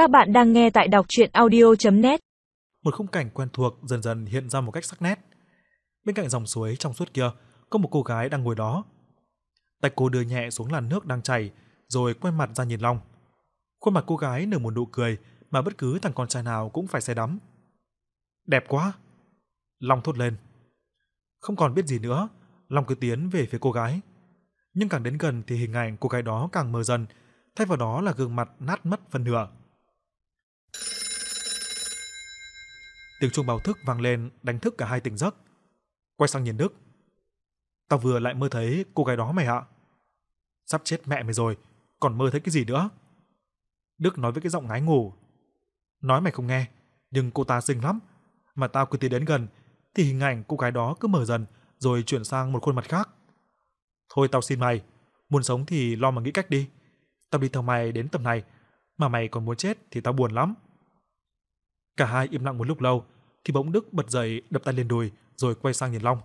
Các bạn đang nghe tại đọc chuyện audio.net Một khung cảnh quen thuộc dần dần hiện ra một cách sắc nét. Bên cạnh dòng suối trong suốt kia, có một cô gái đang ngồi đó. Tay cô đưa nhẹ xuống làn nước đang chảy, rồi quay mặt ra nhìn Long. Khuôn mặt cô gái nở một nụ cười mà bất cứ thằng con trai nào cũng phải say đắm. Đẹp quá! Long thốt lên. Không còn biết gì nữa, Long cứ tiến về phía cô gái. Nhưng càng đến gần thì hình ảnh cô gái đó càng mờ dần, thay vào đó là gương mặt nát mất phần nửa. Tiếng chuông báo thức vang lên đánh thức cả hai tỉnh giấc. Quay sang nhìn Đức. Tao vừa lại mơ thấy cô gái đó mày ạ. Sắp chết mẹ mày rồi, còn mơ thấy cái gì nữa? Đức nói với cái giọng ngái ngủ. Nói mày không nghe, nhưng cô ta xinh lắm. Mà tao cứ tiến đến gần, thì hình ảnh cô gái đó cứ mở dần, rồi chuyển sang một khuôn mặt khác. Thôi tao xin mày, muốn sống thì lo mà nghĩ cách đi. Tao đi theo mày đến tầm này, mà mày còn muốn chết thì tao buồn lắm. Cả hai im lặng một lúc lâu, thì bỗng Đức bật dậy đập tay lên đùi rồi quay sang nhìn Long.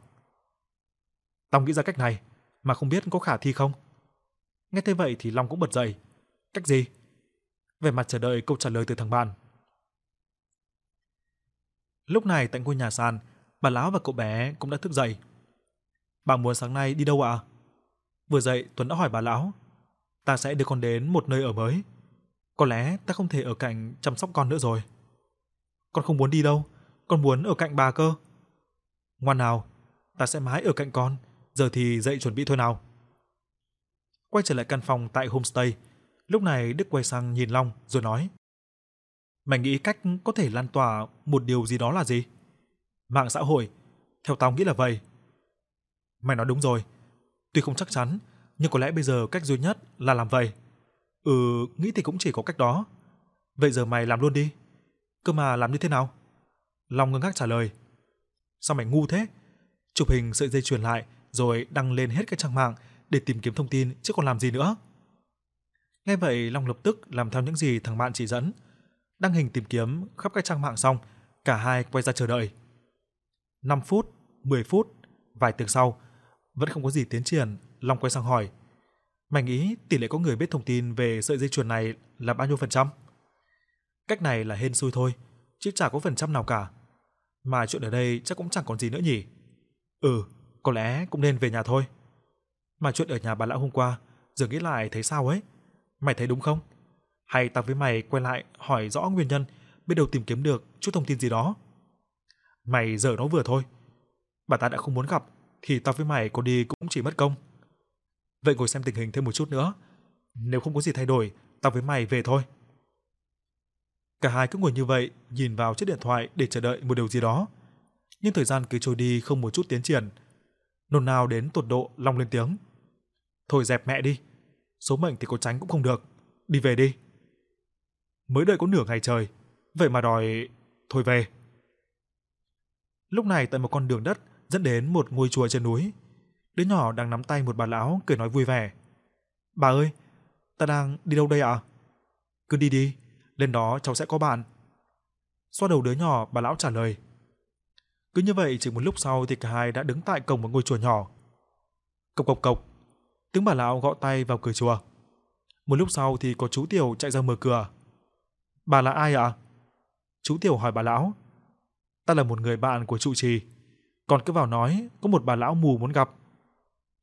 Tao nghĩ ra cách này, mà không biết có khả thi không? Nghe thế vậy thì Long cũng bật dậy. Cách gì? Về mặt chờ đợi câu trả lời từ thằng bạn. Lúc này tại ngôi nhà sàn, bà lão và cậu bé cũng đã thức dậy. Bà muốn sáng nay đi đâu ạ? Vừa dậy Tuấn đã hỏi bà lão. Ta sẽ đưa con đến một nơi ở mới. Có lẽ ta không thể ở cạnh chăm sóc con nữa rồi. Con không muốn đi đâu, con muốn ở cạnh bà cơ. Ngoan nào, ta sẽ mãi ở cạnh con, giờ thì dậy chuẩn bị thôi nào. Quay trở lại căn phòng tại homestay, lúc này Đức quay sang nhìn Long rồi nói: "Mày nghĩ cách có thể lan tỏa một điều gì đó là gì?" Mạng xã hội, theo tao nghĩ là vậy. Mày nói đúng rồi, tuy không chắc chắn, nhưng có lẽ bây giờ cách duy nhất là làm vậy. Ừ, nghĩ thì cũng chỉ có cách đó. Vậy giờ mày làm luôn đi. Cơ mà làm như thế nào? Long ngơ ngác trả lời. Sao mày ngu thế? Chụp hình sợi dây chuyền lại rồi đăng lên hết các trang mạng để tìm kiếm thông tin chứ còn làm gì nữa. Nghe vậy Long lập tức làm theo những gì thằng bạn chỉ dẫn. Đăng hình tìm kiếm khắp các trang mạng xong, cả hai quay ra chờ đợi. 5 phút, 10 phút, vài tiếng sau, vẫn không có gì tiến triển, Long quay sang hỏi. Mày nghĩ tỷ lệ có người biết thông tin về sợi dây chuyền này là bao nhiêu phần trăm? Cách này là hên xui thôi, chứ chả có phần trăm nào cả. Mà chuyện ở đây chắc cũng chẳng còn gì nữa nhỉ. Ừ, có lẽ cũng nên về nhà thôi. Mà chuyện ở nhà bà lão hôm qua, giờ nghĩ lại thấy sao ấy? Mày thấy đúng không? Hay tao với mày quay lại hỏi rõ nguyên nhân, biết đâu tìm kiếm được chút thông tin gì đó. Mày giờ nó vừa thôi. Bà ta đã không muốn gặp thì tao với mày có đi cũng chỉ mất công. Vậy ngồi xem tình hình thêm một chút nữa. Nếu không có gì thay đổi, tao với mày về thôi. Cả hai cứ ngồi như vậy, nhìn vào chiếc điện thoại để chờ đợi một điều gì đó. Nhưng thời gian cứ trôi đi không một chút tiến triển. Nôn nào đến tột độ long lên tiếng. Thôi dẹp mẹ đi. Số mệnh thì có tránh cũng không được. Đi về đi. Mới đợi có nửa ngày trời. Vậy mà đòi... Thôi về. Lúc này tại một con đường đất dẫn đến một ngôi chùa trên núi. Đứa nhỏ đang nắm tay một bà lão cười nói vui vẻ. Bà ơi, ta đang đi đâu đây ạ? À? Cứ đi đi, lên đó cháu sẽ có bạn. Xoa đầu đứa nhỏ, bà lão trả lời. Cứ như vậy chỉ một lúc sau thì cả hai đã đứng tại cổng một ngôi chùa nhỏ. Cộc cộc cộc, tiếng bà lão gõ tay vào cửa chùa. Một lúc sau thì có chú Tiểu chạy ra mở cửa. Bà là ai ạ? Chú Tiểu hỏi bà lão. Ta là một người bạn của trụ trì. Còn cứ vào nói có một bà lão mù muốn gặp.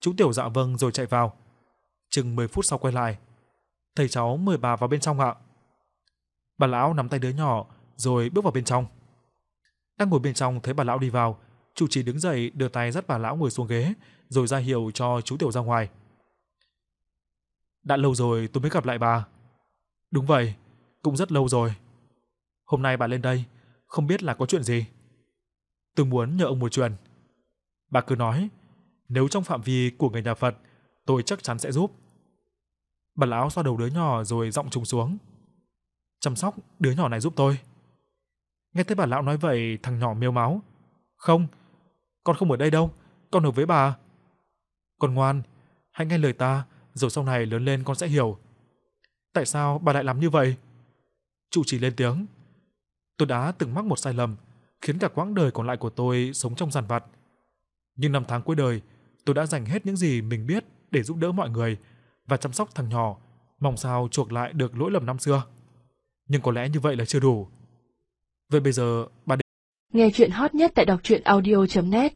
Chú Tiểu dạ vâng rồi chạy vào. Chừng 10 phút sau quay lại. Thầy cháu mời bà vào bên trong ạ. Bà lão nắm tay đứa nhỏ rồi bước vào bên trong. Đang ngồi bên trong thấy bà lão đi vào, chủ trì đứng dậy đưa tay dắt bà lão ngồi xuống ghế, rồi ra hiệu cho chú Tiểu ra ngoài. Đã lâu rồi tôi mới gặp lại bà. Đúng vậy, cũng rất lâu rồi. Hôm nay bà lên đây, không biết là có chuyện gì. Tôi muốn nhờ ông một chuyện. Bà cứ nói, nếu trong phạm vi của người nhà Phật, tôi chắc chắn sẽ giúp. Bà lão xoa đầu đứa nhỏ rồi giọng trùng xuống. Chăm sóc đứa nhỏ này giúp tôi. Nghe thấy bà lão nói vậy, thằng nhỏ miêu máu. Không, con không ở đây đâu, con ở với bà. Con ngoan, hãy nghe lời ta, rồi sau này lớn lên con sẽ hiểu. Tại sao bà lại làm như vậy? Chủ trì lên tiếng. Tôi đã từng mắc một sai lầm, khiến cả quãng đời còn lại của tôi sống trong giàn vặt. Nhưng năm tháng cuối đời, tôi đã dành hết những gì mình biết để giúp đỡ mọi người và chăm sóc thằng nhỏ, mong sao chuộc lại được lỗi lầm năm xưa nhưng có lẽ như vậy là chưa đủ. Vậy bây giờ bà Nghe chuyện hot nhất tại đọc truyện audio.net